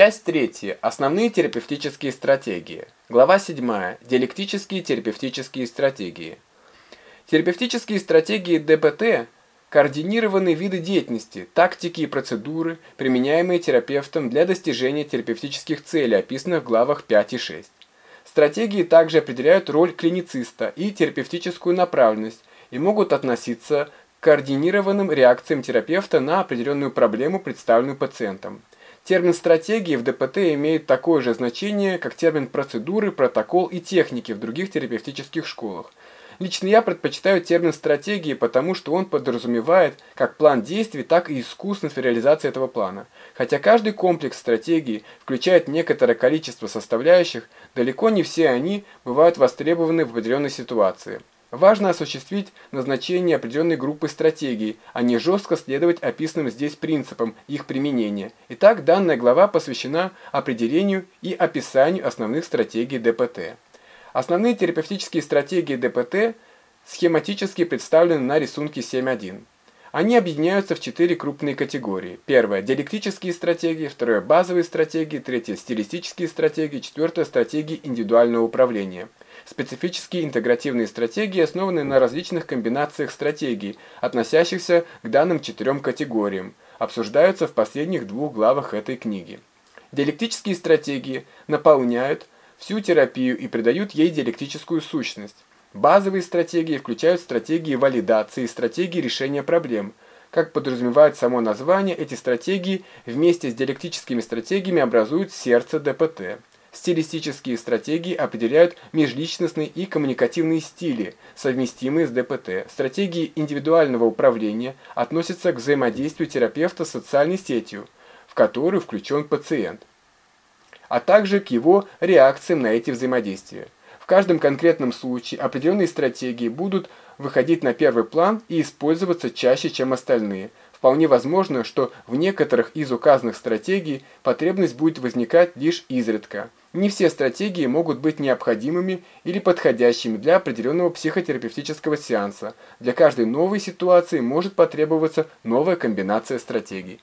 Часть третья. Основные терапевтические стратегии. Глава 7. Диалектические терапевтические стратегии. Терапевтические стратегии ДПТ – координированные виды деятельности, тактики и процедуры, применяемые терапевтом для достижения терапевтических целей, описанных в главах 5 и 6. Стратегии также определяют роль клинициста и терапевтическую направленность и могут относиться к координированным реакциям терапевта на определенную проблему, представленную пациентом. Термин «стратегии» в ДПТ имеет такое же значение, как термин «процедуры», «протокол» и «техники» в других терапевтических школах. Лично я предпочитаю термин «стратегии», потому что он подразумевает как план действий, так и искусственность реализации этого плана. Хотя каждый комплекс стратегий включает некоторое количество составляющих, далеко не все они бывают востребованы в определенной ситуации. Важно осуществить назначение определенной группы стратегий, а не жестко следовать описанным здесь принципам их применения. Итак, данная глава посвящена определению и описанию основных стратегий ДПТ. Основные терапевтические стратегии ДПТ схематически представлены на рисунке 7.1. Они объединяются в четыре крупные категории. Первое – диалектические стратегии, второе – базовые стратегии, третье – стилистические стратегии, четвертое – стратегии индивидуального управления – Специфические интегративные стратегии основаны на различных комбинациях стратегий, относящихся к данным четырем категориям, обсуждаются в последних двух главах этой книги. Диалектические стратегии наполняют всю терапию и придают ей диалектическую сущность. Базовые стратегии включают стратегии валидации и стратегии решения проблем. Как подразумевает само название, эти стратегии вместе с диалектическими стратегиями образуют сердце ДПТ. Стилистические стратегии определяют межличностные и коммуникативные стили, совместимые с ДПТ. Стратегии индивидуального управления относятся к взаимодействию терапевта с социальной сетью, в которую включен пациент, а также к его реакциям на эти взаимодействия. В каждом конкретном случае определенные стратегии будут выходить на первый план и использоваться чаще, чем остальные. Вполне возможно, что в некоторых из указанных стратегий потребность будет возникать лишь изредка. Не все стратегии могут быть необходимыми или подходящими для определенного психотерапевтического сеанса. Для каждой новой ситуации может потребоваться новая комбинация стратегий.